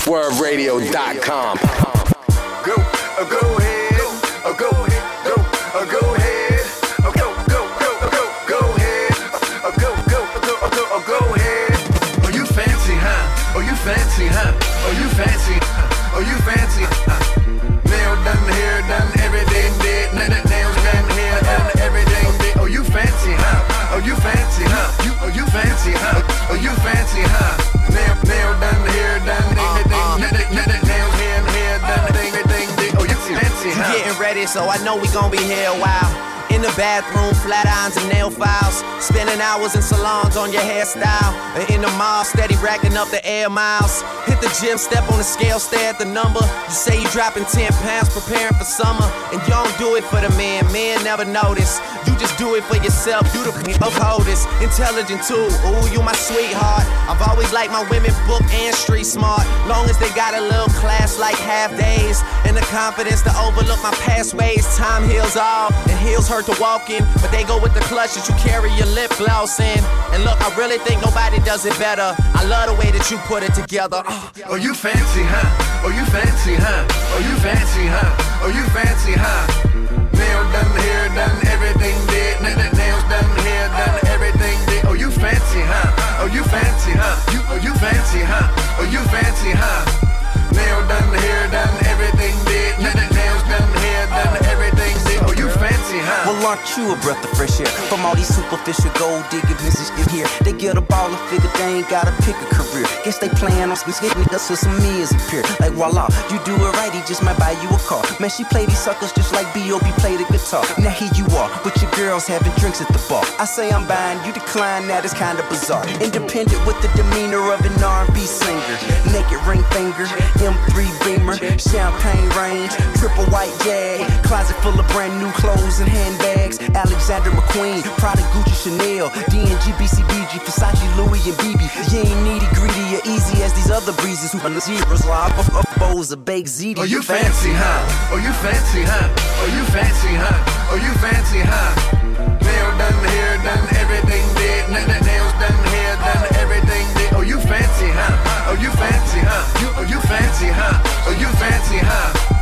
SwurvRadio.com. Go, go ahead, go ahead, go, go ahead, go, go, go, go, go ahead, go, go, go, go, go ahead. You fancy, huh? Oh, you fancy, huh? Oh, you fancy, you fancy. Huh? Nail done, hair done, everything did. N- done, hair done, everything did. Oh, you fancy, huh? Oh, you fancy, huh? You, oh, you fancy, huh? Oh, you fancy, huh? So I know we gon' be here a while. In the bathroom, flat irons and nail files. Spending hours in salons on your hairstyle. And in the mall, steady racking up the air miles. Hit the gym, step on the scale, stare at the number. You say you dropping 10 pounds, preparing for summer. And you don't do it for the men, men never notice. You just do it for yourself, you the of coldest. Intelligent too, ooh, you my sweetheart. I've always liked my women book and street smart. Long as they got a little class like half days. And the confidence to overlook my past ways. Time heals all, and heels hurt to walk in. But they go with the clutch that you carry your lip gloss in. And look, I really think nobody does it better. I love the way that you put it together. Uh. Oh, you fancy, huh? Oh, you fancy, huh? Oh, you fancy, huh? Oh, you fancy, huh? Nail done, hair done, everything did. N- nails done, hair done, everything did. Oh, you fancy, huh? Oh, you fancy, huh? You, oh, you fancy, huh? Oh, you fancy, huh? Nail done, hair done, everything did. N- Well, aren't you a breath of fresh air? From all these superficial gold digging misses in here. They get a ball and figure they ain't gotta pick a career. Guess they plan on some skit niggas so some meals appear. Like voila, you do it right, he just might buy you a car. Man, she play these suckers just like B.O.B. play the guitar. Now here you are, with your girls having drinks at the bar. I say I'm buying, you decline, that is kinda bizarre. Independent with the demeanor of an R&B singer. Naked ring finger, M3 Beamer, champagne range, triple white jag, closet full of brand new clothes and handbags. Alexander McQueen, Prada, Gucci, Chanel, D&G, BCBG, Versace, Louis, and BB. You ain't needy, greedy, or easy as these other breezes who the zeros live up, up bowls of baked ziti. Oh, you fancy, huh? Oh, you fancy, huh? Oh, you fancy, huh? Oh, you fancy, huh? Nail done, hair done, everything did. N- n- nails done, hair done, everything did. Oh, you fancy, huh? Oh, you fancy, huh? You, oh, you fancy, huh? Oh, you fancy, huh?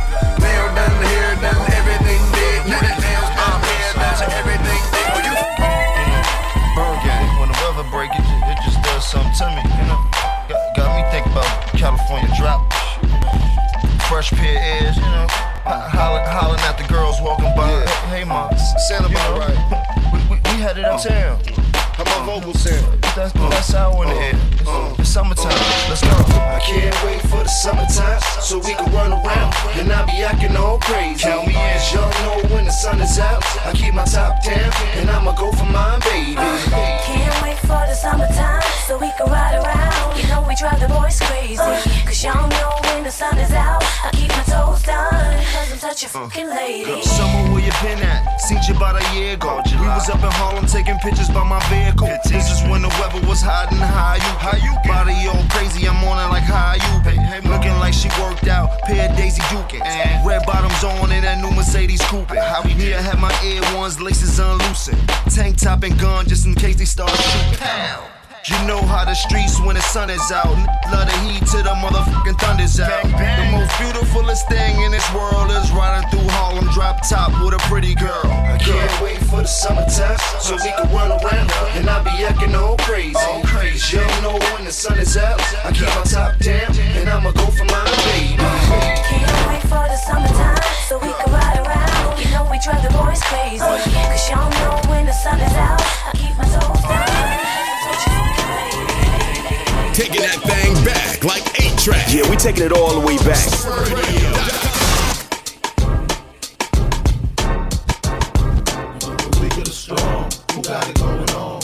Pair of ears, you know. Uh, hollering, hollering at the girls walking by. Hey, hey Sound about you know, right. We, we, we headed uptown. Oh. My vocals sound? That's, that's how in the air. It's, it's summertime. Let's go. I can't wait for the summertime so we can run around and I be acting all crazy. Count me in. Y'all know when the sun is out, I keep my top down and I'ma go for mine, baby. Can't wait for the summertime so we can ride around. You know we drive the boys crazy. Cause y'all know when the sun is out, I keep my toes done. Cause I'm such a fucking lady. Summer, where you been at? Seen you about a year ago. We was up in Harlem taking pictures by my vehicle. This is when the weather was hot and high. you, how you body all crazy. I'm on it like how you, looking like she worked out. Pair of Daisy Dukins, red bottoms on in that new Mercedes coupe. How we me, I had my ear ones, laces unloosened. Tank top and gun just in case they start shooting. You know how the streets when the sun is out. Love the heat to the motherfucking thunder's out. The most beautifulest thing in this world is riding through Harlem drop top with a pretty girl. I can't wait for the summertime so we can run around and I be acting all crazy. All crazy. Y'all know when the sun is out, I keep my top down and I'ma go for mine, baby. Can't wait for the summertime so we can ride around. You know we drive the boys crazy. Cause y'all know when the sun is out, I keep my toes down. Taking that thing back like 8 track. Yeah, we taking it all the way back. The weak or the strong, who got it going on?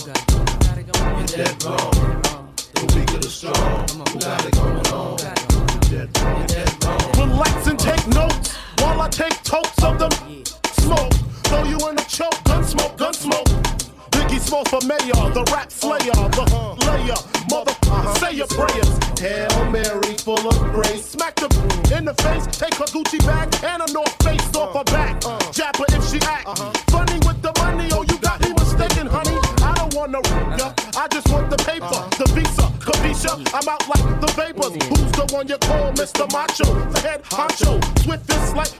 You're dead wrong. The weak or the strong, who got it going on? You're dead wrong. You're dead wrong. Relax and take notes while I take totes of them. Smoke, throw you in a choke, gun smoke, gun smoke. Biggie Smalls for mayor, the rap face, take her Gucci bag and a North Face off her back. Jab her if she act. Funny with the money, oh, you got me mistaken, honey. I don't want no ya, I just want the paper. Uh-huh. The visa Keisha, I'm out like the vapors. Who's the one you call Mr. Macho? The head honcho, swiftest like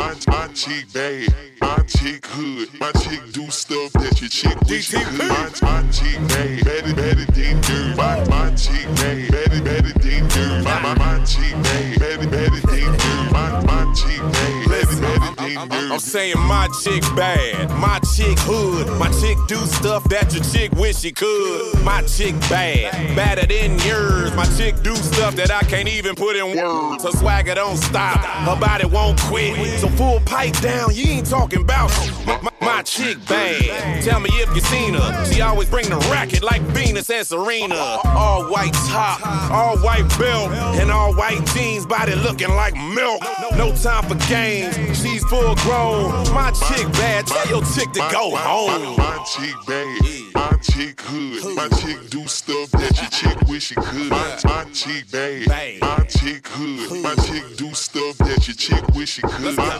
My, my chick bad, my chick hood, my chick do stuff that your chick wish she could. My, my chick bad, better, better than dirt. My, my chick bad, better, better than dirt. My, my, my chick bad, better, better than dirt. My, my chick bad, better, better than dirt. I'm saying my chick bad, my chick hood, my chick do stuff that your chick wish she could. My chick bad, badder than yours. My chick do stuff that I can't even put in words. Her swagger don't stop, her body won't quit. So full pipe down, you ain't talking about my, my, my chick bad. Tell me if you seen her. She always bring the racket like Venus and Serena. All white top, all white belt, and all white jeans, body looking like milk. No time for games, she's full grown. My chick bad, tell your chick to go home. my chick bad, my chick hood, my chick do stuff that your chick wish she could. My, my chick bad, my chick hood, my chick do stuff that your chick wish she could. My,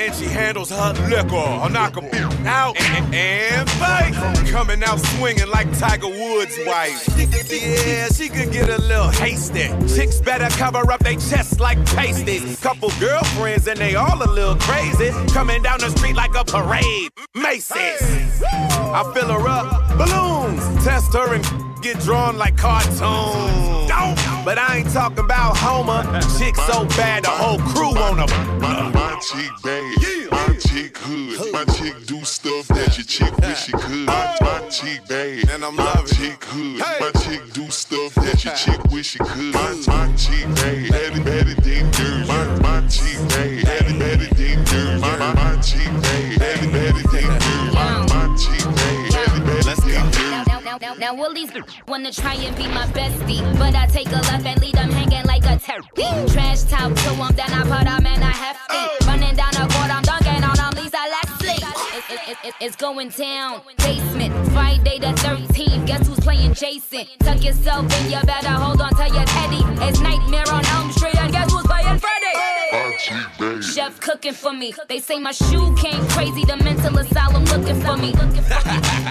And she handles her liquor. I'll knock a out and, and fight. Coming out swinging like Tiger Woods' wife. Yeah, she could get a little hasty. Chicks better cover up their chests like pasties. Couple girlfriends and they all a little crazy. Coming down the street like a parade. Macy's. I fill her up, balloons. Test her and get drawn like cartoons. But I ain't talking about Homer. Chick so bad the whole crew wanna. My, my chick bad, my chick hood, my chick do stuff that your chick wish she could. My, my chick bad, And I'm my loving it. chick hood, Hey. my chick do stuff that your chick wish she could. My, my chick bad, wanna try and be my bestie, but I take a left and leave them hanging like a turkey. Trash talk to them, then I put them in a hefty. Running down the court, I'm dunking on them, Lisa Leslie. It, it, it's going down. Basement, Friday the 13th. Guess who's playing Jason? Tuck yourself in, you better hold on to your teddy. It's Nightmare on Elm Street, and guess who's playing Freddy? My chick bad. Chef cooking for me. They say my shoe came crazy. The mental asylum looking for me.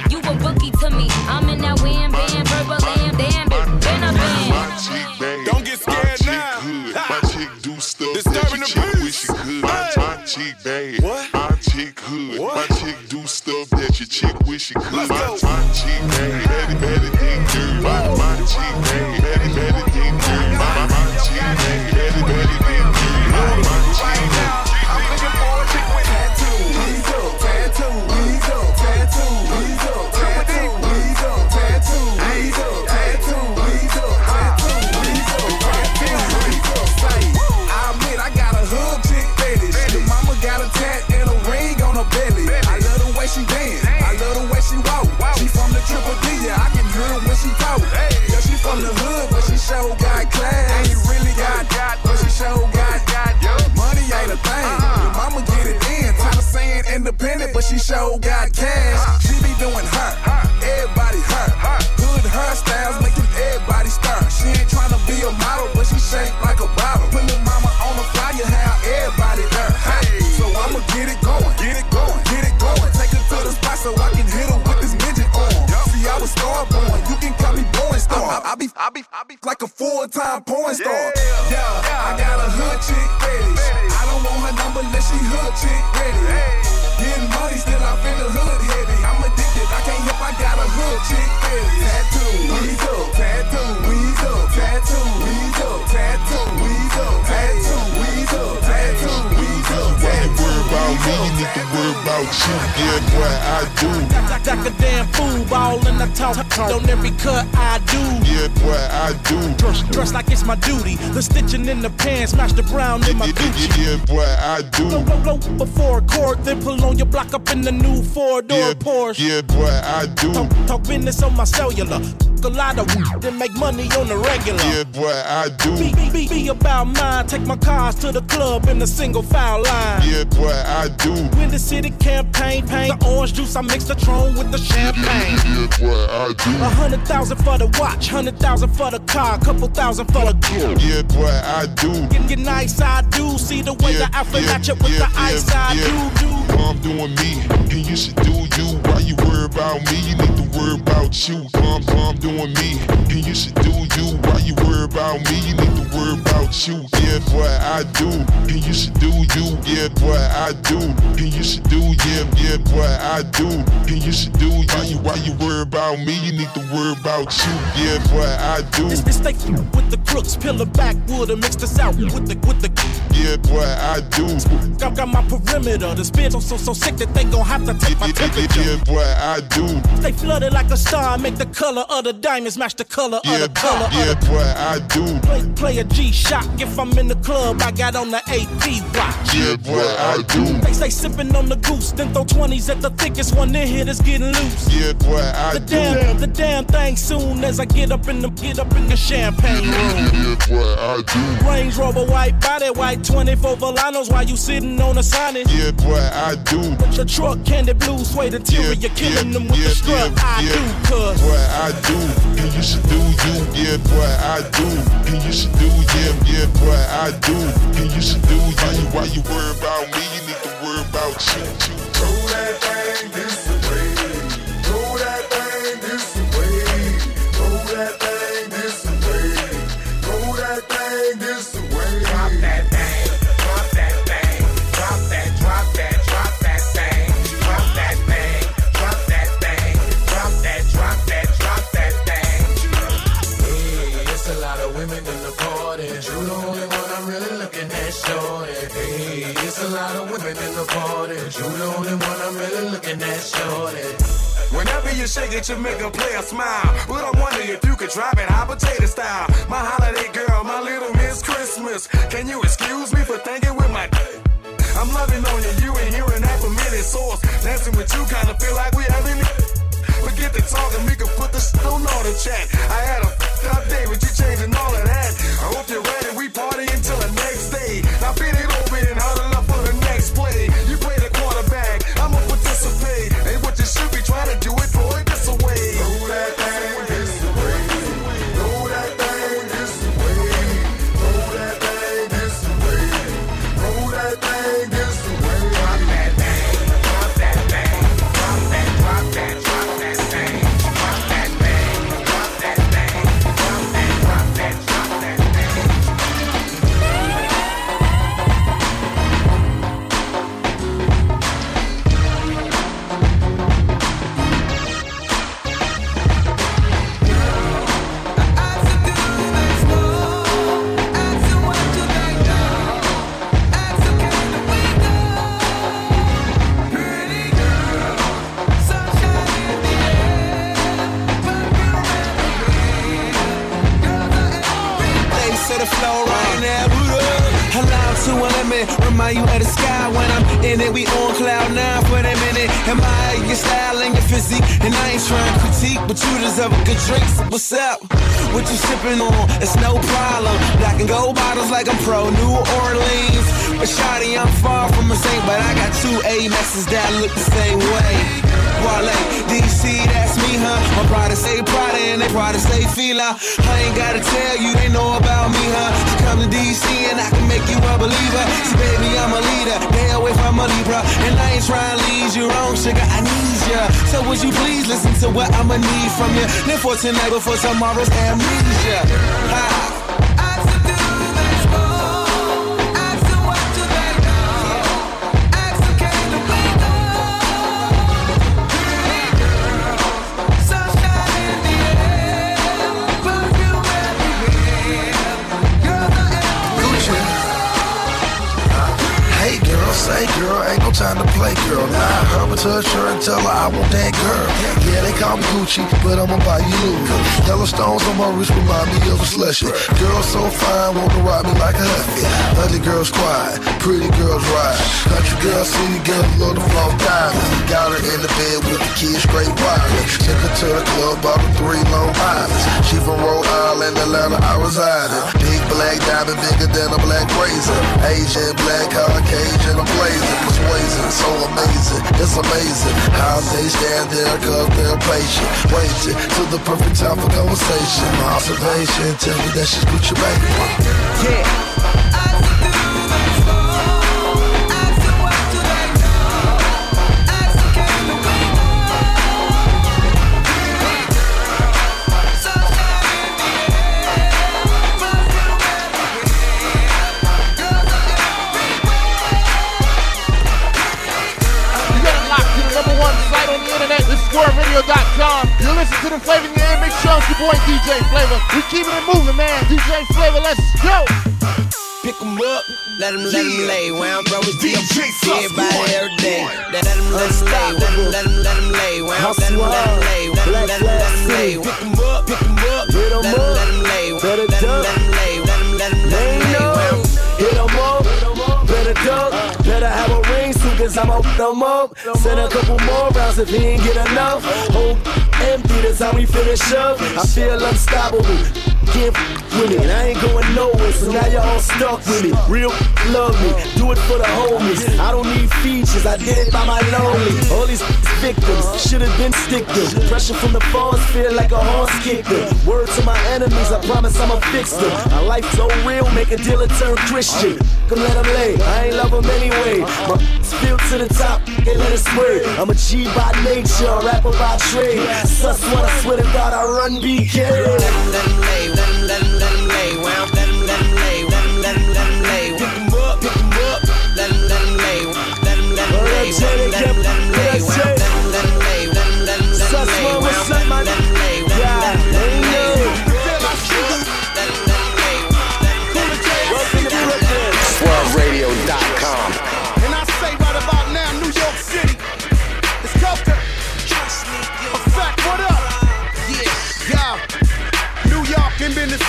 You a rookie to me. I'm in that wham bam, verbal lamb, damn it. Been a My band. chick bad. Don't get scared chick now. Good. My chick do stuff Disturbing that the your chick wish she could. My, my chick bad. What? My chick hood. What? My chick do stuff that your chick wish she could. Let's my, go. my chick bad. Better, better show got cash. She be doing her. Everybody her. Hood hairstyles making everybody stir. She ain't tryna be a model, but she shaped like a bottle. Put lil' mama on the flyer, how everybody. Hey, so I'ma get it going. Get it going. Get it going. Take her to the spot so I can hit her with this midget arm. See, I was star born. You can call me Born Star. I, I, be, I be, I be like a full-time porn star. Yeah, I got a hood chick fetish. I don't want her number unless she hood chick ready. Getting money, still I feel the hood heavy. I'm addicted, I can't help, I got a hood chick fetish. Tattoo, weasel, tattoo, me? You need to worry about you. Yeah, boy, I do. Like, a damn fool, ball in the talk. On every cut I do. Yeah, boy, I do. Dress, dress like it's my duty. The stitching in the pants, match the brown in my Gucci. yeah, boy, I do. blow, blow before a court, then pull on your block up in the new four door Yeah, Porsche. yeah, boy, I do. Talk, talk business on my cellular. A lot of then make money on the regular. Yeah, boy, I do. Be, be, be, about mine. Take my cars to the club in a single file line. Yeah, boy, I do. When the city campaign paint the orange juice, I mix the Tron with the champagne. Yeah, boy, I do. A hundred thousand for the watch, hundred thousand for the car, couple thousand for the girl. Yeah, boy, I do. Get, get nice, I do. See the way Yeah, the outfit yeah, match up with yeah, the ice, yeah, I do, do. I'm doing me, and you should do you. Why you worry about me? You need to worry about you. I'm, I'm doing me, and you should do you. Why you worry about me? You need to worry about you. Yeah, boy, I do, and you should do you. Yeah, boy, I do, and you should do. Yeah, yeah, boy, I do, and you should do. Why you, why you worry about me? You need to worry about you. Yeah, boy, I do. This, mistake with the crooks, it backwood and mix this out with the with the. Yeah, boy, I do. Got, got my perimeter. The spit so so so sick that they gon' have to take my temperature. yeah, boy, I do. They flooded like a star, make the color of the diamonds match the color Yeah, of the color yeah, of the. boy, I do. Play, play a G shot. If I'm in the club, I got on the AP watch. Yeah, boy, I do. They say sipping on the goose, then throw 20s at the thickest one in here that's getting loose. Yeah, boy, I The do. damn, the damn thing soon as I get up in the get up in the champagne room. Yeah, boy, I do. Range Rover white body, white 24 Volanos while you sitting on a sonnet. Yeah, boy, I do. The truck candy blue suede interior, Yeah, killing yeah, them with yeah, the strut. yeah, I do, cuz. Boy, I do. And you should do you. Yeah, boy, I do. And you should do, yeah, yeah, boy, I do. And you should do you. Why you, why you worry about me? You need to worry about you. Throw that thing this way. Party. You the only one I'm really looking at, shorty. Whenever you shake it, you make a player smile. But I wonder if you could drop it hot potato style. My holiday girl, my little Miss Christmas. Can you excuse me for thinking with my I'm loving on you, you ain't hearing that from any source. Dancing with you kinda feel like we having it. Forget the talking, we can put the shit on all the chat. I had a f***ed up day but you changing all of that. I hope you're ready, we party until the next day. Now beat it open Amexes that look the same way. Wale, DC, that's me, huh? My pride is say Prada and they pride is say Fila. I ain't gotta tell you, they know about me, huh? You come to DC and I can make you a believer. See, baby, I'm a leader. Stay away from a Libra. And I ain't trying to lead you wrong, sugar. I need ya. So would you please listen to what I'ma need from you? Live for tonight before tomorrow's amnesia. Ha. Time to play girl. Nah, hurry to her shirt and tell her I want that girl. Yeah, they call me Gucci, but I'ma buy you Louis. Yellow stones on my wrist remind me of a slushy. Girl so fine, want to ride me like a huffy. Ugly girls quiet, pretty girls ride. Country girl, city girl, love the flow diamonds. Got her in the bed with the kids straight wireless. Took her to the club, bought her three Long Islands. She from Rhode Island, Atlanta, I reside in. Big black diamond, bigger than a black razor. Asian, black, Caucasian, I'm blazing. Persuasion, so amazing, it's amazing. How they stand there, cause they're patient. Waiting till the perfect time for conversation. My observation, tell me that she's Gucci, baby. Yeah. You is You listen to the flavor in your ear. Make sure it's your boy DJ Phlava. We keeping it moving, man. DJ Phlava, let's go. Pick 'em up, let 'em let 'em lay. Where I'm from is deep, everybody every day. Let 'em let 'em lay, let 'em let 'em let 'em lay. Where I'm let 'em let 'em lay, let 'em let 'em let 'em lay. Pick 'em up, pick 'em up, let 'em let 'em lay. Let 'em let 'em lay, let 'em let 'em let 'em lay. Hit 'em up, better duck, cause I'm up them up. Send a couple more rounds if he ain't get enough. Hold empty, that's how we finish up. I feel unstoppable. Can't with and I ain't going nowhere, so now y'all all stuck with me. Real love me, do it for the homies. I don't need features, I did it by my lonely. All these victims should have been stick them. Pressure from the phones feel like a horse kick them. Word to my enemies, I promise I'ma fix them. My life so real, make a dealer turn Christian. Come let 'em lay, I ain't love 'em anyway. My filled to the top, can't let it spray. I'm a G by nature, a rapper by trade. Sus what I swear to God, I run BK. let let 'em lay, let 'em let 'em let 'em lay. I'm let 'em let 'em lay, let 'em let 'em let 'em lay. Lay, 'em let 'em lay. I'm let lay, let lay. Let man?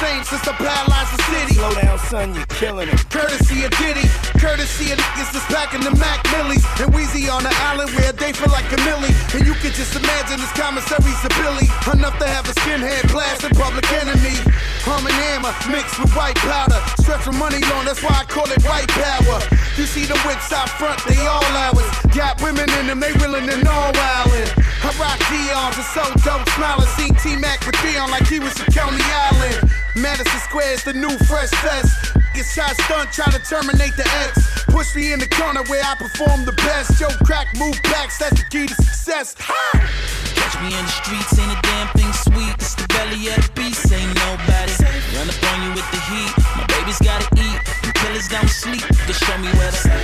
Same since I paralyzed the city. Slow down, son, you're killing it. Courtesy of Diddy, courtesy of niggas that's packing the Mac Millies. And Wheezy on the island where they feel like a millie. And you can just imagine his commissary's a Billy. Enough to have a skinhead blast in public enemy. And hammer mixed with white powder. Stretch for money long, that's why I call it white power. You see the whips out front, they all ours. Got women in them, they willing to know wildin'. I rock Dion's and so dope smiling. Seen T-Mac with Dion like he was from Coney Island. Madison Square's the new fresh fest. Get shot stunt, try to terminate the X. Push me in the corner where I perform the best. Yo, crack, move backs, that's the key to success. Catch me in the streets, ain't a damn thing sweet. It's the belly of the beast, ain't nobody. Run up on you with the heat. My baby's gotta eat. Them killers don't sleep. Just show me where to.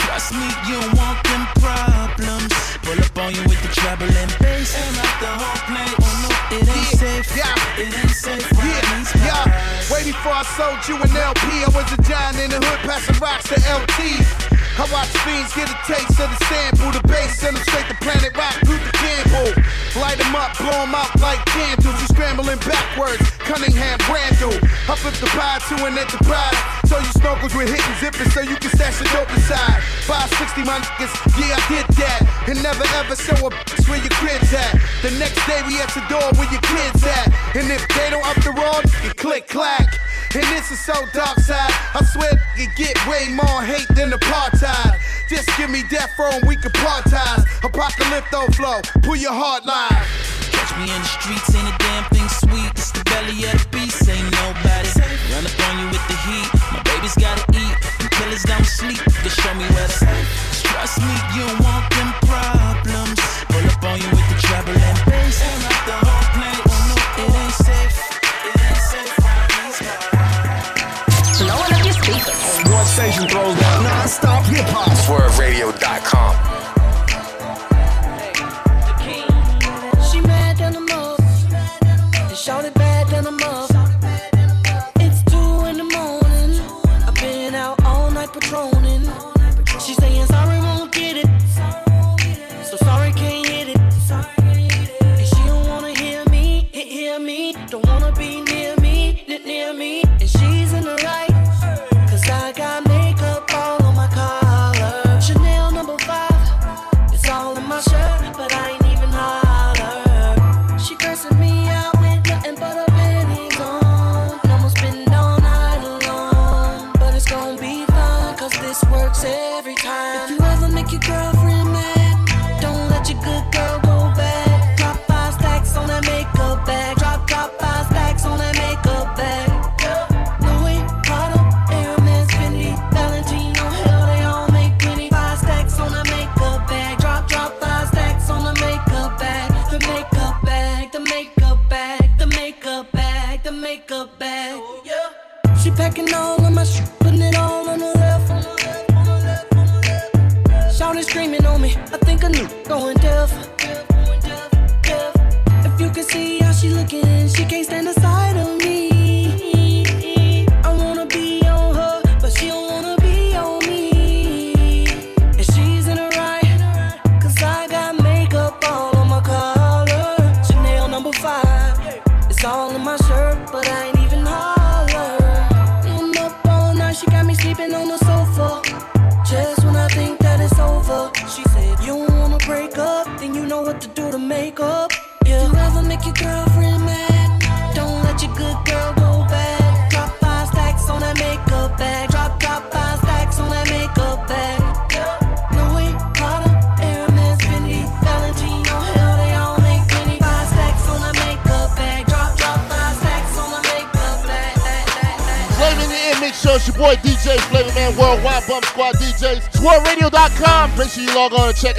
Trust me, you don't want them problems. Pull up on you with the treble and bass. Aim out the whole place. Oh no, it ain't safe. Yeah. It ain't safe. Yeah, yeah. Way before I sold you an LP, I was a giant in the hood, passing rocks to LT. I watch fiends get a taste of the sample, the bass, send them straight to planet rock, through the Campbell. Light them up, blow them out like candles. You scrambling backwards, Cunningham Randall. I flip the pie to an enterprise. So you snorkels with hitting zippers so you can stash it open side. 560, my niggas, yeah, I did that. And never ever show a bitch where your kids at. The next day we at your door where your kids at. And if they don't up the road, you click clack. And this is so dark side. I swear you get way more hate than apartheid. Just give me death row and we can partize. Apocalypto flow, pull your heart line. Catch me in the streets, ain't a damn thing sweet. It's the belly of the Sensation throws down non-stop hip-hop. SwurvRadio.com.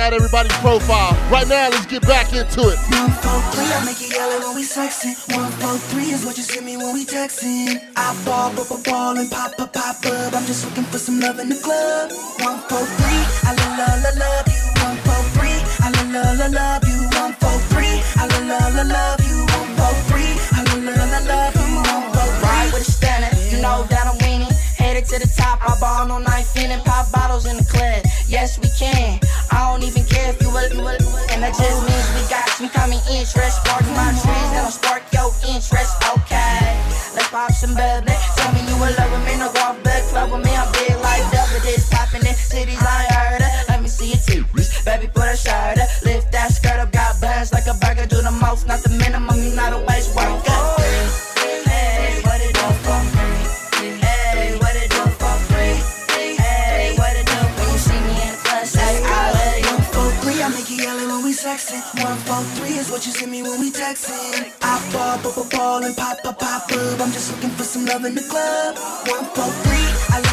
out everybody's profile. Right now, let's get back into it. pops and. Tell me you in love with me, no go back club with me. I'm big like double this, popping in cities I ain't heard of. Let me see your titties, baby, put a shirt up. Lift that skirt up, got buns like a burger. Do the most, not the minimum, you not a waste worker. Sexy. One, four, three is what you send me when we texting. Ball, ball, ball, and pop, pop, pop, boob. I'm just looking for some love in the club. One, four, three. I love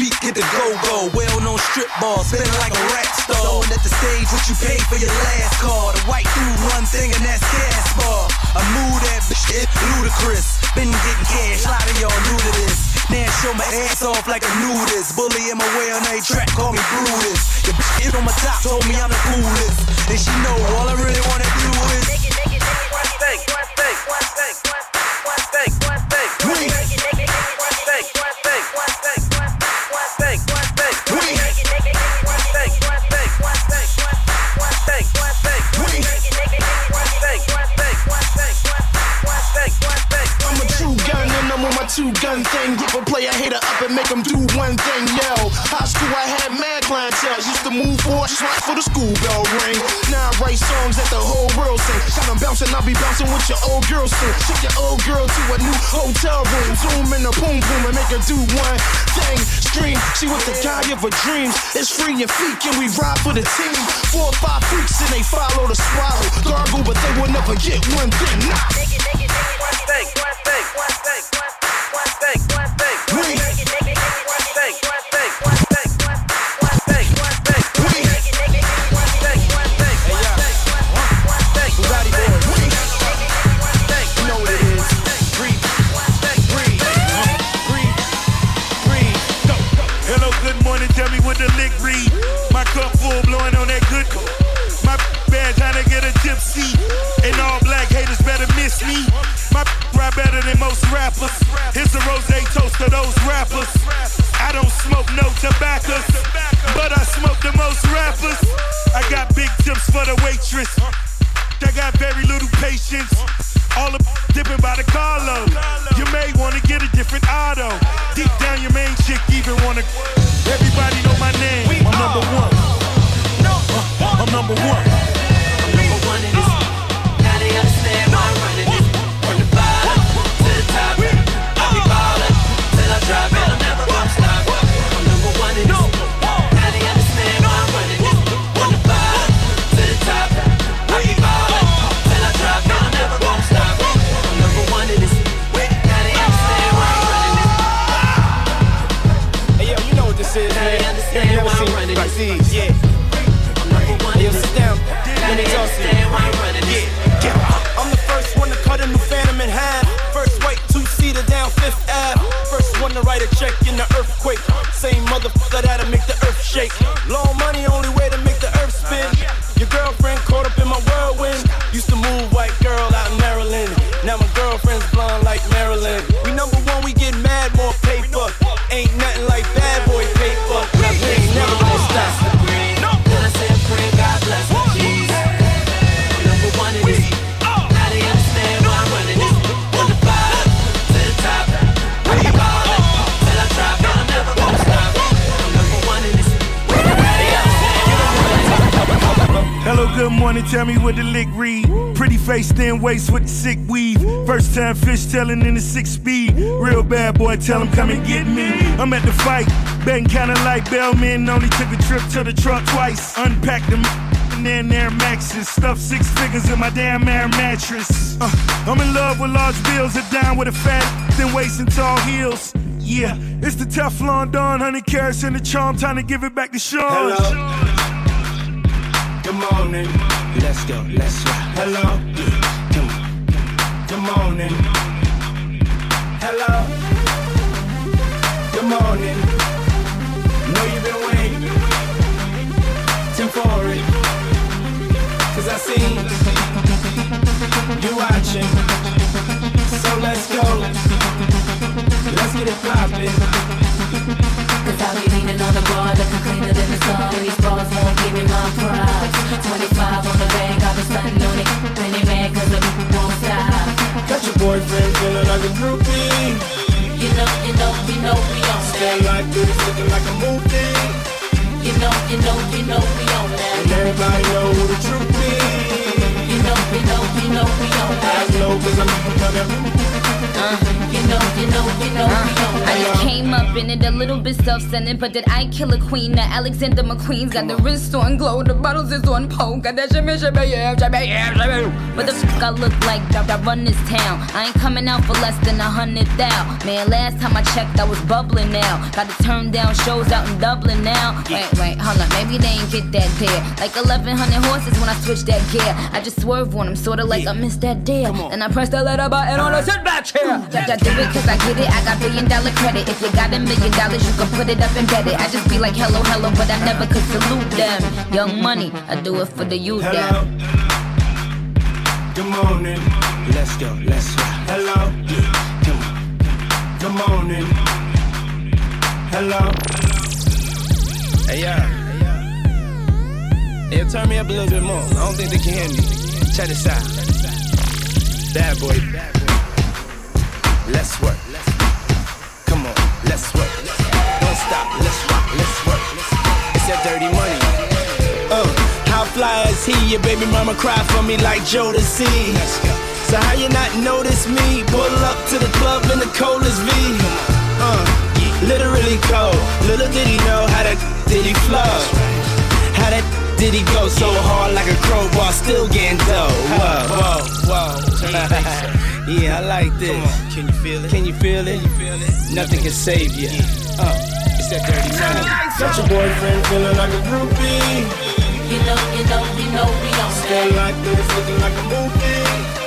feet, get the go-go. Well-known strip ball, spinning like a rap star. Throwing at the stage what you paid for your last card. A white dude, one thing, and that's gas bar. I move that bitch, it ludicrous. Been getting cash, a lot of y'all new to this. Now show my ass off like a nudist. Bully in my way on a track, call me Brutus. Your bitch is on my top, told me I'm the coolest. And she know all I really wanna High school I had mad clientele. Used to move forward, shot for the school bell ring. Now I write songs that the whole world sing. Got them bouncing, I'll be bouncing with your old girl soon. Take your old girl to a new hotel room. Zoom in the boom boom and make her do one thing. Stream, she with the guy of her dreams. It's free and feet, and we ride for the team. Four or five freaks and they follow the swallow. Gargle, but they will never get one thing. Nah. Here's a rose toast to those rappers. I don't smoke no tobacco, but I smoke the most rappers. I got big tips for the waitress. I got very little patience. All the dipping by the carload. You may wanna get a different auto. Deep down, your main chick even wanna. Everybody know my name. I'm number one. I'm number one. Face, thin waist with the sick weave. First time fish telling in the six speed. Real bad boy, tell him come and get me. I'm at the fight, betting kinda like Bellman. Only took a trip to the truck twice. Unpacked them and then Air Maxes. Stuffed six figures in my damn air mattress. Uh, I'm in love with large bills, a down with a fat, thin waist and tall heels. Yeah, it's the Teflon Don, 100 carats in the charm. Time to give it back to Sean. Good morning. Let's go. Let's go. Hello. Morning. Hello. Good morning. Know you've been waiting. Time for it. Cause I see you watching. So let's go. Let's get it poppin'. Cause I be leaning on the bar, looking cleaner than the sun. These bras won't give me my props. 25 on the bag, I've been stunting on it. When they boyfriend feeling like a groupie. You know, you know, you know, we on that. Stand like this, looking like a movie. You know, you know, you know, we on that. And everybody know who the truth is. You know, you know, you know, we on that. I know cause I'm coming. Uh-huh. You know, you know, you know, uh-huh. I just came up in it a little bit self-centered, but did I kill a queen? That Alexander McQueen's got the wrist on glow, the bottles is on poke, got that shimmy, shimmy, yeah, shimmy, yeah, shimmy. What the fuck I look like? I, I run this town. I ain't coming out for less than a hundred thou. Man, last time I checked, I was bubbling now. Got to turn down shows out in Dublin now. Wait, wait, hold on, maybe they ain't get that there. Like 1100 horses when I switch that gear. I just swerve on them, sorta like I missed that deer. And I press the letter button on the uh-huh. sit back chair. Like I do it cause I get it, I got billion dollar credit. If you got a million dollars, you can put it up and bet it. I just be like hello, hello, but I never could salute them. Young money, I do it for the youth Hello. them. Good morning. Let's go, let's go. Hello. Good morning. Hello. Hey, yeah. Hey yeah, turn me up a little bit more. I don't think they can hear me. Check this out. Bad boy. Let's work. Come on, let's work. Don't stop, let's rock, let's work. It's that dirty money. Uh, how fly is he? Your baby mama cry for me like Jodeci. So how you not notice me? Pull up to the club in the coldest V. Uh, literally cold. Little did he know how that did he flow. How that did he go so hard like a crowbar, still getting dough. Whoa, whoa, whoa. Yeah, I like this. Can you feel it? Can you feel it? Nothing can save you. Uh, it's that dirty money. Got your boyfriend feeling like a groupie. You know, you know, you know, we on Stay like this, looking like a movie.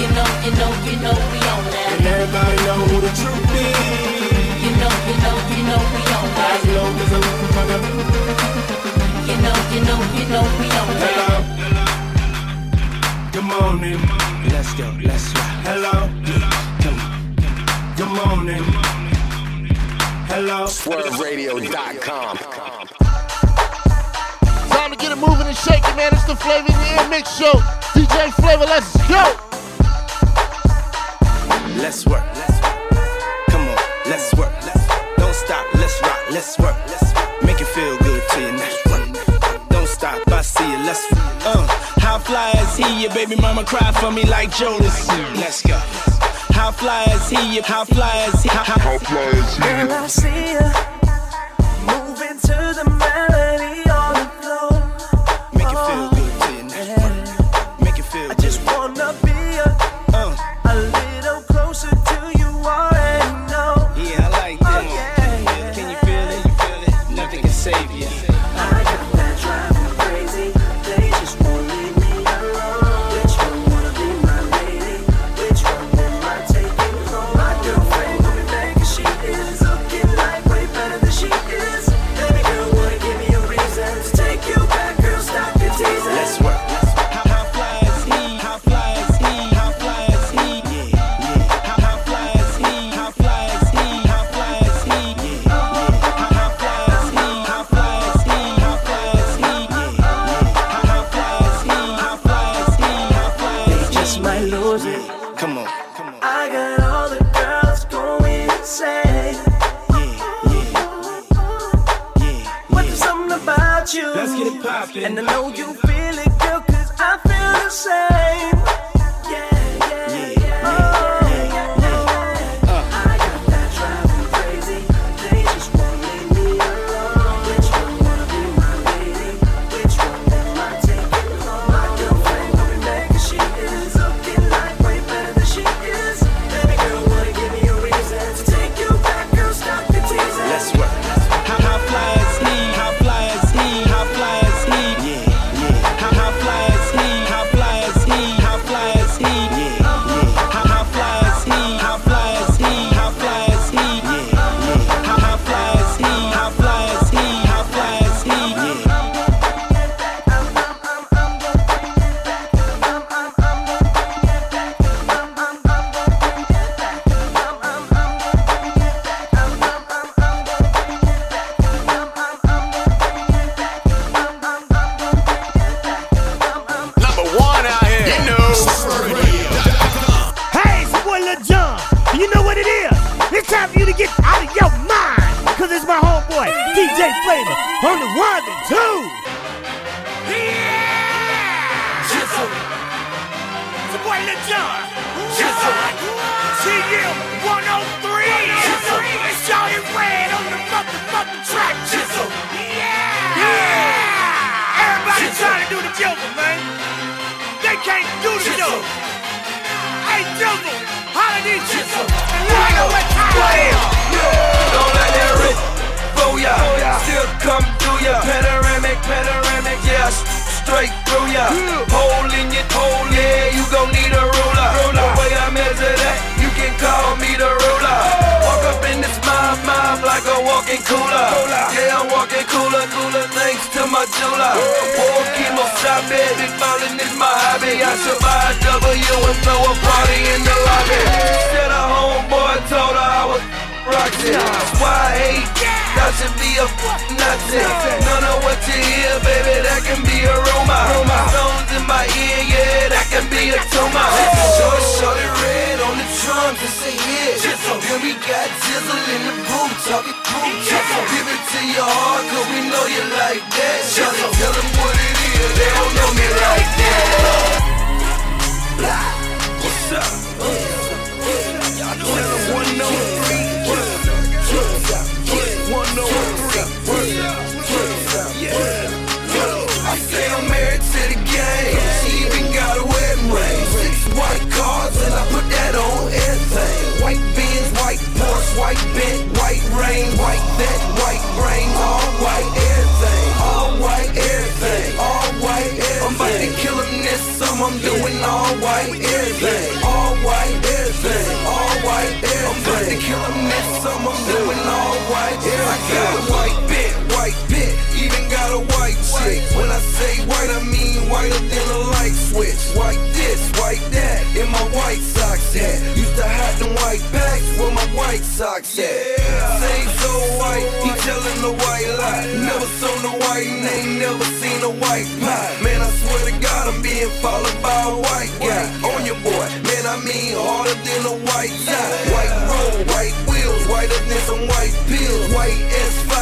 You know, you know, you know, we on that. And everybody know who the truth is. You know, you know, you know, we on As long as I'm looking for the You know, you know, you know, we on that. Hello. Good morning. Let's go, let's rock. Hello. Good morning. Hello. SwurvRadio.com. Time to get it moving and shaking, man. It's the Phlava in the Air Mix Show. DJ Phlava, let's go. Let's work. Come on, let's work. Don't stop, let's rock, let's work. Make it feel good to you now. Don't stop, I see you, let's how fly is he? Your baby mama cry for me like Jodeci. Let's go. How fly is he? How fly is he? How, how fly is he? Girl, I see you moving to the melody about you? Let's get it poppin'. And I know you feel it, girl, cause I feel the same. Yeah, yeah, yeah. Cooler, cooler thanks to my jeweler. War chemo shop, baby, falling is my hobby. I a W and throw a party in the lobby. Said a homeboy told her I was Roxy. That's why hate. That should be a. None of what you hear, baby, that can be a rumor. Stones in my ear, yeah, that can be a tumor. Short, short and red on the drums and say yeah. Then we got Jizzle in the booth, talking booth. Give it to your heart, cause we know you like that. Shawty, tell them what it is, they don't know me like that. What's up? White cars and I put that on everything. White Benz, white Porsche, white Bent, white rain, white that, white brain, all white everything. All white everything. All white everything. I'm about to kill him this summer. I'm doing all white everything. All white everything. All white everything. I'm about to kill him this summer. I'm doing all white everything. I got a white bit, white bit. Even got a white chick. When I say white, I mean whiter than a light switch. White this, white that, in my white socks hat. Used to hide them white bags where my white socks at. Say so white, he telling the white lie. Never saw the white ain't never seen a white pie. Man, I swear to God, I'm being followed by a white guy. On your boy, man, I mean harder than a white tie. White road, white wheels, whiter than some white pills. White S550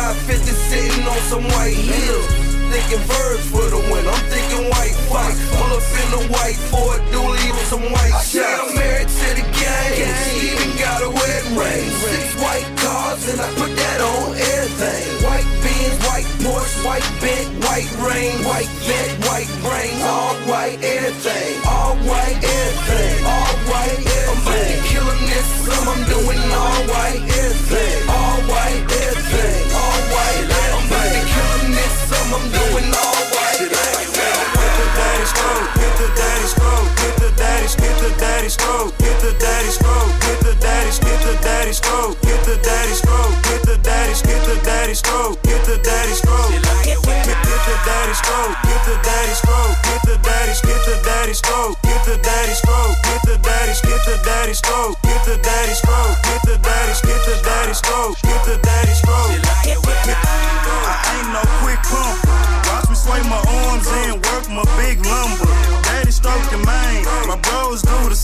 sitting white heels. Thinking verbs for the win. I'm thinking white fight. Pull up in the white Ford dually with some white shots. I'm married to the game. She even got a wedding ring. Six white cars and I put that on everything. White Benz, white Porsche, white Bent, white rain, white vet, white brain, all white everything. All white everything. All white everything. I'm about to kill this summer. I'm doing all white everything. All white everything. Daddy stroke, get the daddy stroke, get the daddy, get the daddy stroke, get the daddy stroke, get the daddy, get the daddy stroke, get the daddy stroke, get the daddy stroke, get the daddy stroke, get the daddy, get the daddy stroke, get the daddy stroke, get the daddy, get the daddy stroke, get the daddy stroke,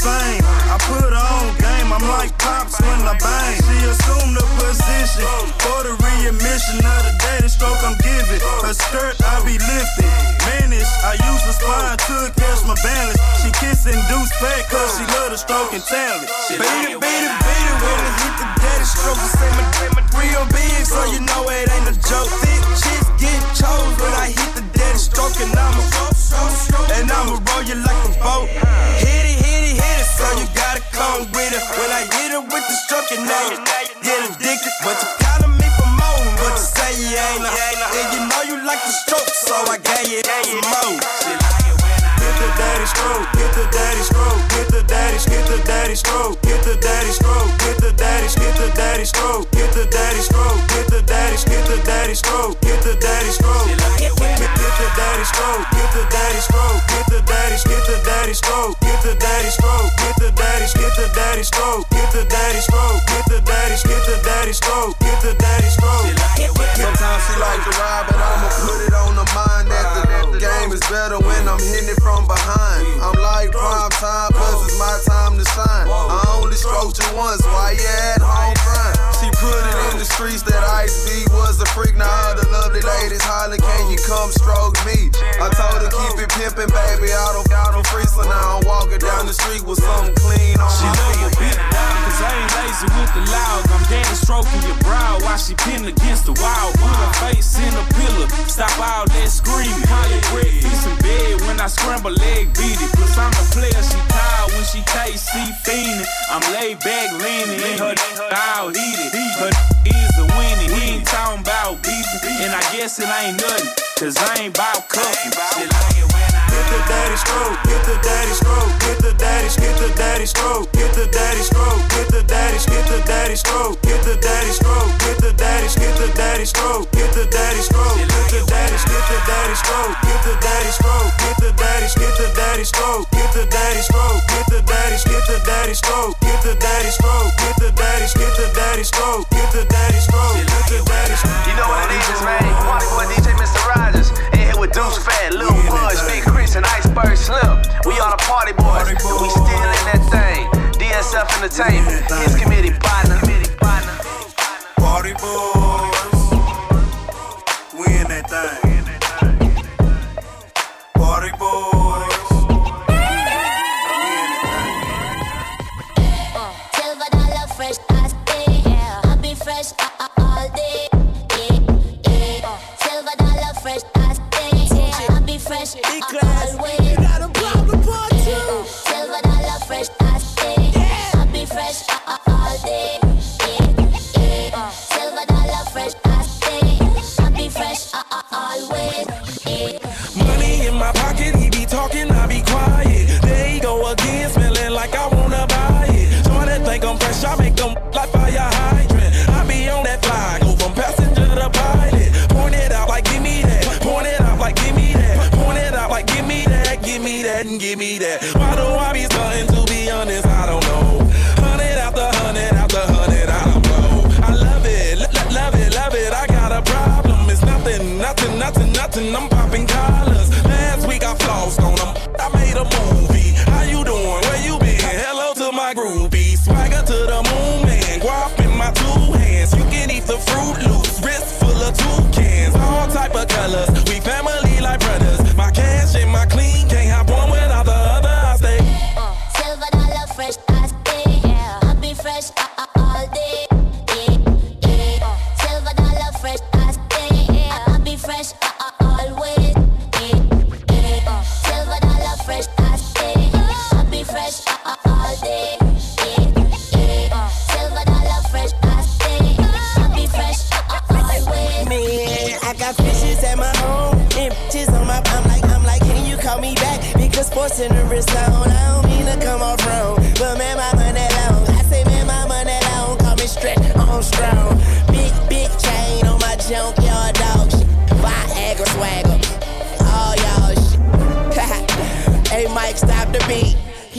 same. I put on game, I'm like pops when I bang. She assumed the position for the readmission of the daddy stroke I'm giving. Her skirt I be lifting. Manage, I use the spine to catch my balance. She kissing deuce fat cause she love the stroke and talent. Beat it, beat it, beat it when it hit the daddy stroke. You say my, my real big, so you know it ain't a joke. Thick chicks get chose when I hit the daddy stroke and I'ma and I'ma roll you like a boat. Hit it, hit so you gotta come with it. When I hit it with the stroke, and now you get addicted. But you calling me for more, but you say you ain't. And you know you like the stroke, so I gave you some more. Get the daddy stroke, get the daddy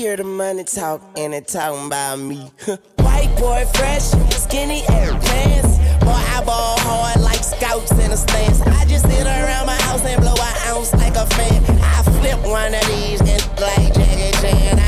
hear the money talk, and it talking about me. White boy fresh, skinny Air pants. Boy, I ball hard like scouts in the stands. I just sit around my house and blow an ounce like a fan. I flip one of these and like Jackie Chan.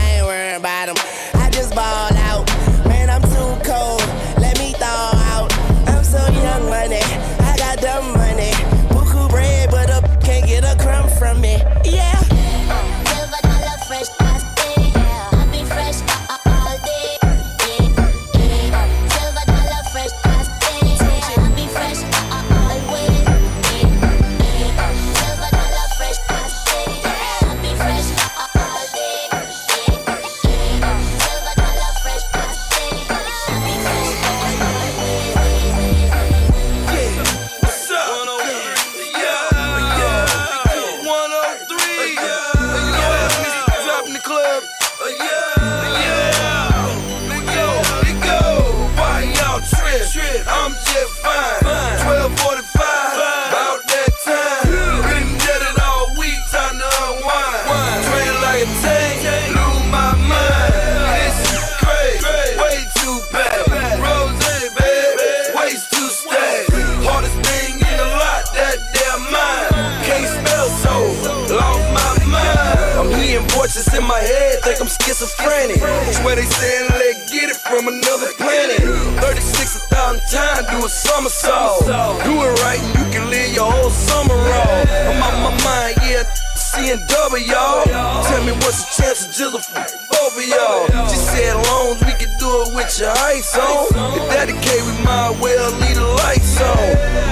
where they sayin' let get it from another planet. 36 a thousand times, do a somersault. Do it right and you can live your whole summer off. I'm out my mind, yeah. Seeing double y'all. Tell me what's the chance of jizzle from both of y'all. She said, long we can do it with your ice on. If that the we might well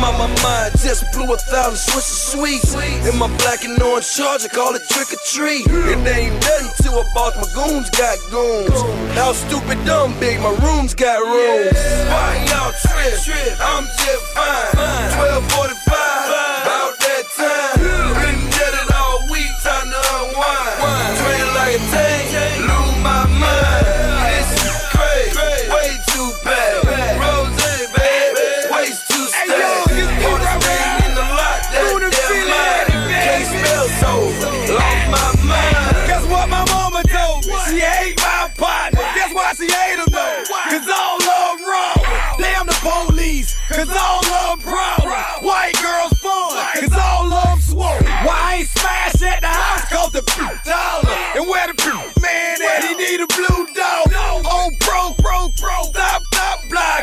on. My, mind just blew a thousand Swiss sweets. In my black and orange charge, I call it trick or treat. It ain't nothing to a boss, my goons got goons. How stupid, dumb, big, my rooms got rooms. Why y'all trip? I'm just fine. 1245, about that time.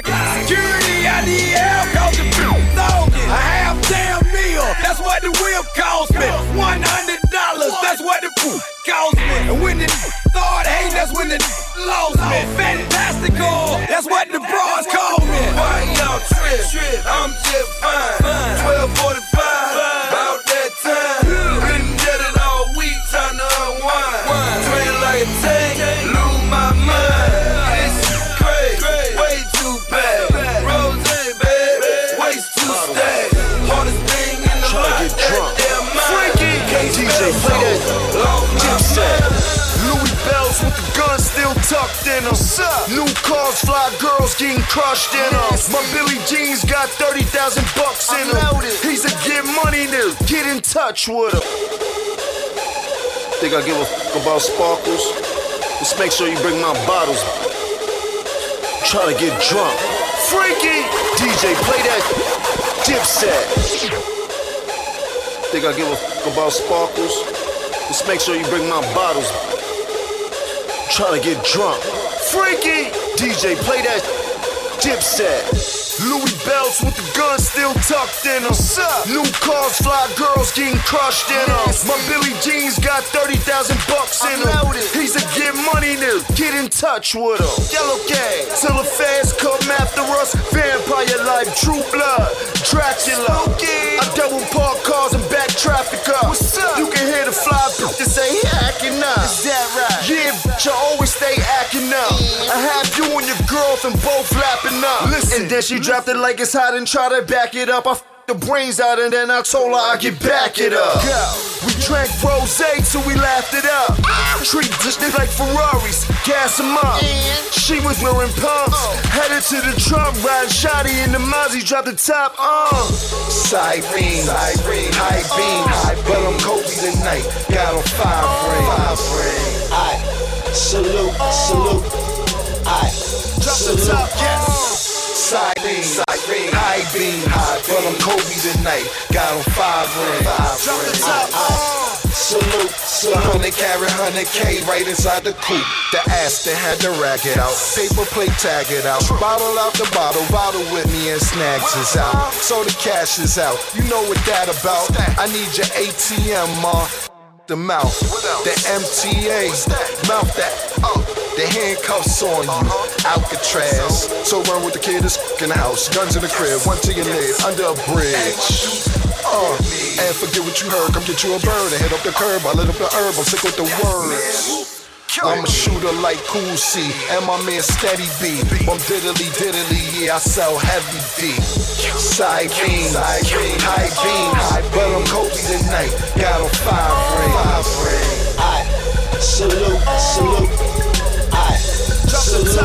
Security, I need help. Cause the dog. A half damn meal. That's what the whip cost me. One hundred dollars. That's what the cost me. And when the thought hate, that's when the lost me. Fantastical. That's what the bras call me. Why y'all trip? I'm just fine. 1245, about with the gun still tucked in them. New cars, fly girls getting crushed in them. My Billy Jeans got 30,000 bucks in them. He's a get money nigga. Get in touch with him. Think I give a fuck about sparkles? Just make sure you bring my bottles. Try to get drunk. Freaky! DJ, play that dipset. Think I give a fuck about sparkles? Just make sure you bring my bottles. Try to get drunk. Freaky! DJ, play that dipset. Louis belts with the gun still tucked in them. New cars, fly girls getting crushed in them. My Billy Jeans got 30,000 bucks in them. He's a get money nigga. Get in touch with him. Yellow gang. Till the fans come after us. Vampire life, true blood. Dracula. I double park cars and back traffic up. What's up? You can hear the fly bitches say he acting up. Is that right? Yeah, bitch, I always stay acting up. I have you and your girlfriend both lapping up. Listen, and then she dropped it like it's hot and try to back it up. I f- the brains out and then I told her I could back it up. We drank rose till we laughed it up. Treat this shit like Ferraris, gas 'em up. She was wearing pumps, headed to the trunk, riding shoddy in the Mozzie, drop the top. Uh. Siren, siren, high beam, but I'm Kobe tonight. Got on five ring, five ring. I salute, salute. I salute. Yes. Siren, siren, high beam, but I'm Kobe tonight. Got on five ring, five ring. I, Salute, salute. Hundred carry, hundred K right inside the coupe. The Aston had to rack it out. Paper plate tag it out. Bottle out the bottle, bottle with me and snacks is out. So the cash is out. You know what that about? I need your ATM, ma. The mouth, the MTA, mouth that, uh, the handcuffs on you, Alcatraz. So run with the kid that's in the house, guns in the crib, one to your leg, under a bridge. Uh, and forget what you heard, come get you a bird and hit up the curb. I lit up the herb, I'm sick with the words. I'm a shooter like Cool C, and my man Steady B. I'm diddly diddly, yeah, I sell heavy D. Side beam, high beam, but I'm Kobe tonight. Got on five ring. I salute, salute. I salute.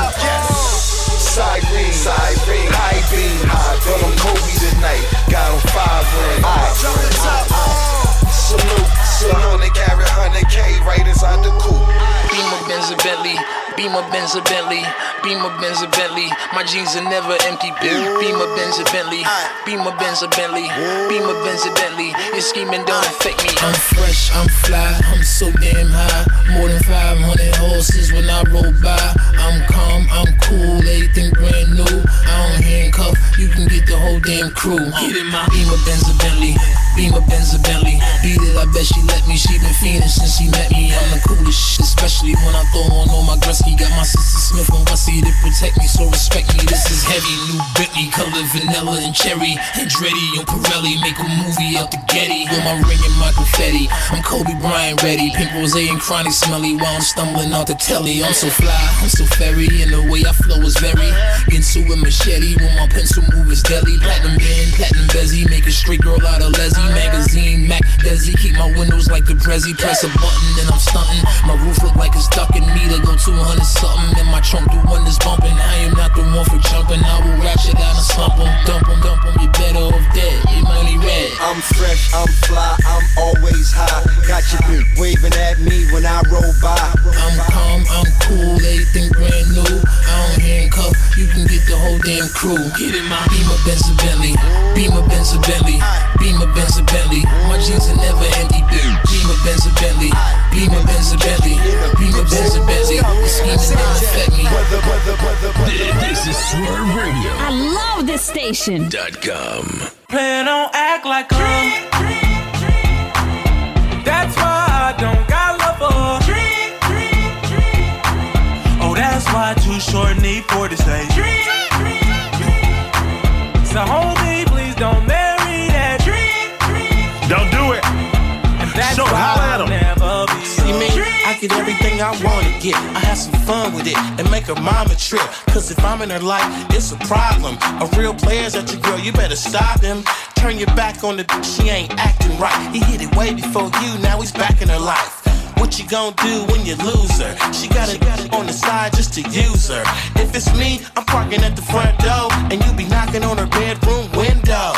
Side ring, side ring, high beam, but I'm Kobe tonight. Got on five ring. I, I salute, salute. They carry 100K right inside the coupe. Beamer Benz a Bentley, Beamer Benz a Bentley, Beamer Benz a Bentley. My jeans are never empty. Beamer Benz a Bentley, Beamer Benz a Bentley, Beamer Benz a Bentley. Your scheming don't affect me. I'm fresh, I'm fly, I'm so damn high. More than 500 horses when I roll by. I'm calm, I'm cool, everything brand new. I don't handcuff, you can get the whole damn crew. Get in my Beamer Benz a Bentley, Beamer Benz a Bentley. Beat it, I bet she let me. She been fiending since she met me. I'm the coolest shit. especially when I throw on all my Gretzky. Got my sister Smith and Wessie to protect me, so respect me. This is heavy, new Bentley, color vanilla and cherry. Andretti and Pirelli make a movie out the Getty. With my ring and my confetti, I'm Kobe Bryant ready. Pink rose and chronic smelly while I'm stumbling out the telly. I'm so fly, I'm so fairy, and the way I flow is very. Into a machete when my pencil move is deadly. Platinum band, platinum bezzy, make a straight girl out of Leslie. Magazine, Mac, Desi, keep my windows like the Prezi. Press a button and I'm stunting. My roof look like it's ducking this station. Dot com. Plan don't act like a. That's why I don't got love for. Oh, that's why too short need for to say. So homie, please don't marry that. Don't do it. And that's So why holla at I'll 'em. never be. See me, I get everything I wanna get. I have some fun with it and make her mama trip. Cause if I'm in her life, a problem. A real player's at your girl, you better stop him. Turn your back on the bitch, she ain't acting right. He hit it way before you, now he's back in her life. What you gonna do when you lose her? She gotta got it on the side just to use her. If it's me, I'm parking at the front door, and you be knocking on her bedroom window.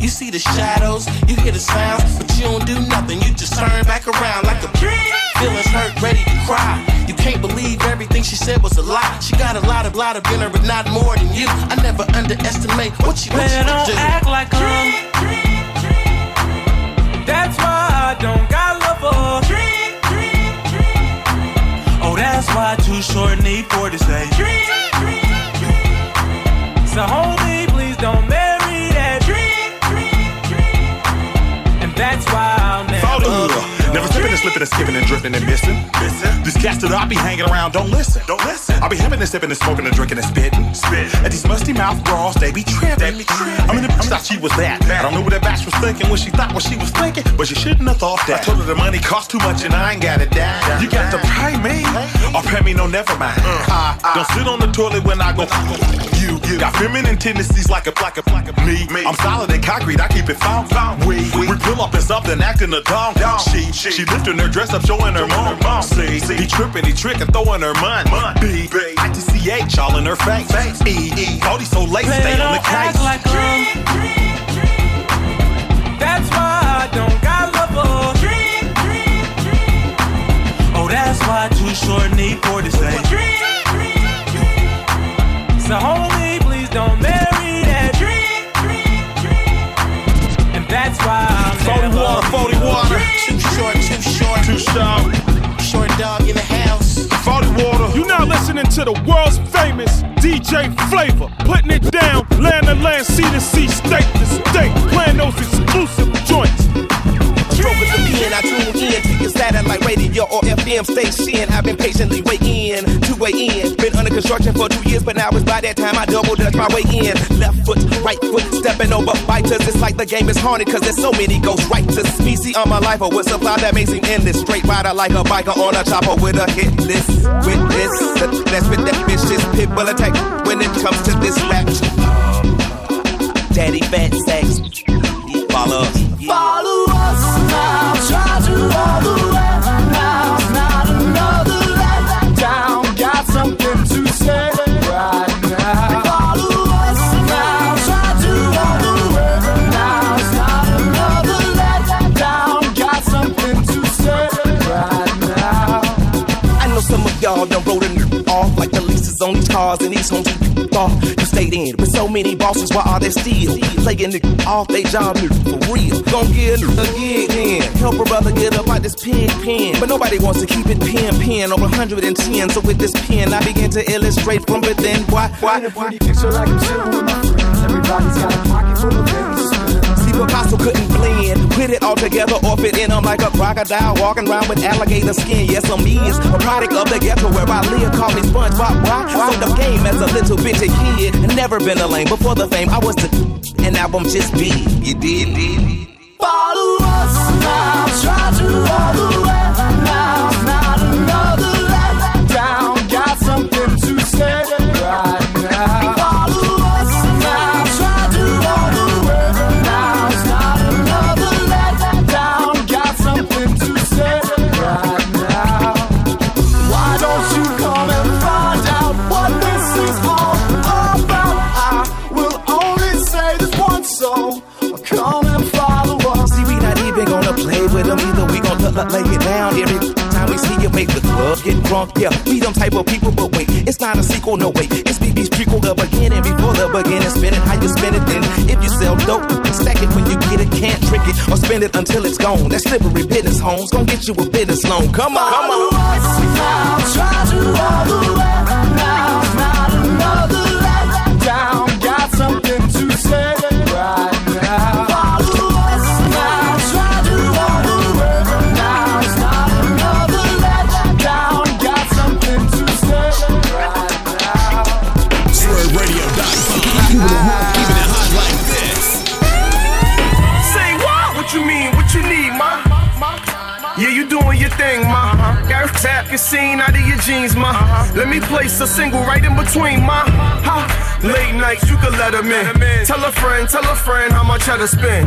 You see the shadows, you hear the sounds, but you don't do nothing. You just turn back around like a feelings hurt, ready to cry. Can't believe everything she said was a lie. She got a lot of lot of in her, but not more than you. I never underestimate what she what you don't do. act like um, a. That's why I don't got love for. Oh, that's why too short need for to say. So homie, please slipping and skipping and drifting and missing. These cats that I be hanging around don't listen. Don't listen. I be having and sipping and smoking and drinking and spitting. Spit. At these musty mouth bras, they be tripping. I'm in the bitch thought she was that. I don't know what that batch was thinking when she thought what she was thinking, but she shouldn't have thought that. I told her the money cost too much and I ain't got it down. You got to pay me or pay me no never mind. Uh, don't sit on the toilet when I go. You, you got feminine tendencies like a like a like a me. me. I'm solid and concrete. I keep it found found. We we, we pull up in something acting a dong. She she, she lifting her dress up, showing her mom. mom. See, he tripping, he tricking, throwing her money. B B I T C H all in her face. E E Cody so late, Man, stay on the don't act case. like a. That's why I don't got love for. Oh, that's why too short need for to say. So homie, please don't marry that. And that's why I'm 40 water, 40 water. Too short, too short, too short. Short dog in the house. 40 water. You now listening to the world's famous DJ Phlava, putting it down, land to land, sea to sea, state to state, playing those exclusive joints. Stroke of the pen, I tune in to your satellite radio or FM station. I've been patiently waiting to weigh in. Been under construction for two years, but now it's by that time I double dutch my way in. Left foot, right foot, stepping over fighters. It's like the game is haunted, cause there's so many ghost writers. Species on my life, or with supply that makes him endless. Straight rider like a biker on a chopper with a hit list. With this, that's with that vicious pit will attack when it comes to this rap. Daddy fat sex. Follow. Follow us now, try to all the way now. Not another let. Got something to say right now. Follow us now, try to all the way now. Not another let. Got something to say right now. I know some of y'all done wrote a off like the leases on these cars and these homes you thought you stayed in. Many bosses, why are they still playing the off they job for real? Gon' get a gig then. Help a brother get up out this pig pen. But nobody wants to keep it pen pen over 110. So with this pen, I begin to illustrate from within. Why? Why? Why? picture like I'm with my friends. Everybody's got a pocket full of pennies. See, Picasso couldn't blend. Put it all together or fit in them like a crocodile walking around with alligator skin. Yes, I'm is a product of the ghetto where I live. Call me SpongeBob. Why? So the game as a little bitch a kid. Never been a lame before the fame. I was the and album just be. You did, did. Follow us now, try to all the way drunk. Yeah, we them type of people, but wait, it's not a sequel, no way. It's BB's prequel, the beginning before the beginning. Spin it how you spend it, then if you sell dope, stack it when you get it, can't trick it or spend it until it's gone. That slippery business, homes, gon' get you a business loan. Come on, come on. Try to all the place a single right in between. Ha. Late nights, you can let 'em in. Tell a friend, tell a friend how much I to spend.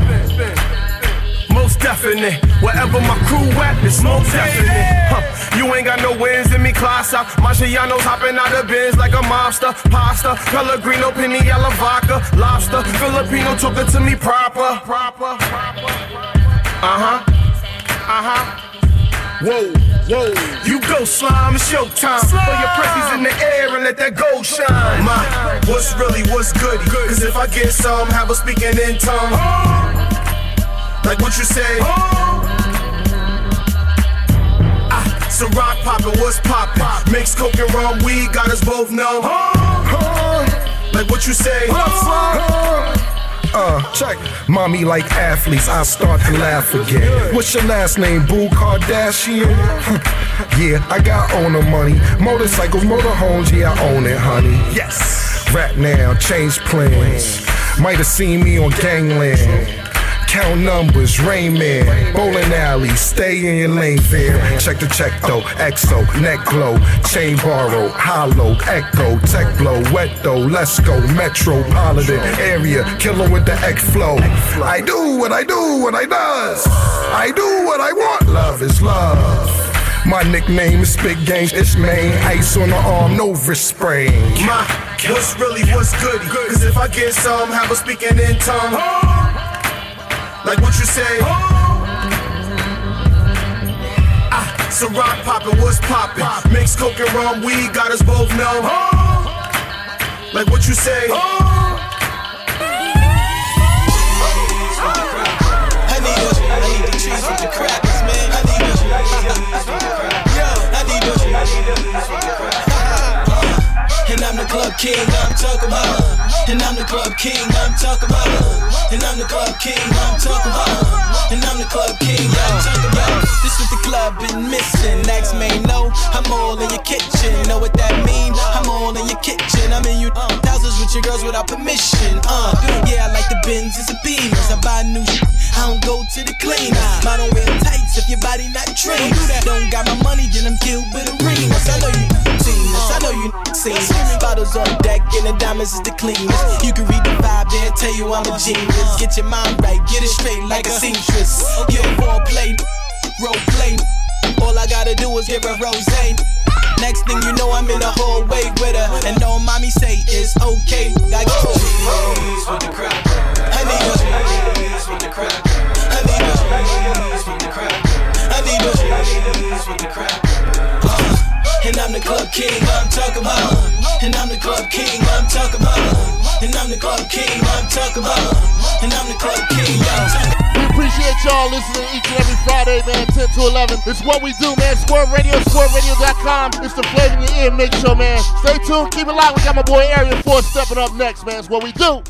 Most definite, wherever my crew at, it's most definite. Huh. You ain't got no wins in me, class out. Marciano's hopping out of bins like a mobster. Pasta, Pellegrino, Piniella vodka, lobster. Filipino talking to me proper. Proper. Uh huh. Uh huh. Whoa, whoa. You go slime, it's your showtime. Throw your presses in the air and let that gold shine. My, what's really, what's good? Cause if I get some, have a speaking in tongue. Like what you say. Ah, so rock poppin', what's poppin'? Mix coke and rum, weed got us both numb. Like what you say. Uh, check. Mommy like athletes, I start to laugh again. What's your last name, Boo Kardashian? yeah, I got owner money. Motorcycles, motorhomes, yeah, I own it, honey. Yes. Rap now, change plans. Might have seen me on Gangland. Count numbers, Rain Man, bowling alley, stay in your lane fair. Check the check though, EXO, neck glow, chain borrow, hollow, echo, tech blow, wet though, let's go, metropolitan area, killer with the X flow. I do what I do, what I does. I do what I want, love is love. My nickname is Big Gang, it's main. Ice on the arm, no wrist sprain. My, what's really, what's good? Cause if I get some, have a speaking in tongue. Like what you say. Oh. Ah, so rock poppin', what's poppin'? Mix coke and rum, weed got us both numb. Like what you say. I And I'm the club king, I'm talking about. And I'm the club king, I'm talking about. And I'm the club king, I'm talking about. And I'm the club king, I'm talking about. This is the club been missing. Next may know I'm all in your kitchen. Know what that mean? I'm all in your kitchen. I'm in you thousands with your girls without permission. Uh, yeah, I like the Benzes and Beamers. I buy new shit. I don't go to the cleaners. Mine don't wear tights if your body not trained. Don't got my money, then I'm killed with a ring. I know you seen this. I know you seen this. Bottles on deck and the diamonds is the cleanest. You can read the vibe there, tell you I'm a genius. Get your mind right, get it straight like a seamstress. You a ball play, role play. All I gotta do is give her rose. Next thing you know, I'm in the hallway with her. And all mommy say is okay. I get cheese with the crack. I need a cheese with the crack. I need a cheese with the crack. I need a cheese with the crack. And I'm the club king, I'm talking about. And I'm the club king, I'm talking about. And I'm the club king, I'm talking about. And I'm the club king, I'm talking We appreciate y'all listening each and every Friday, man, 10 to 11. It's what we do, man. Swurv Radio, swurvradio.com. It's the phlava in your ear mix show, man. Stay tuned, keep it locked. We got my boy Area 4 stepping up next, man. It's what we do.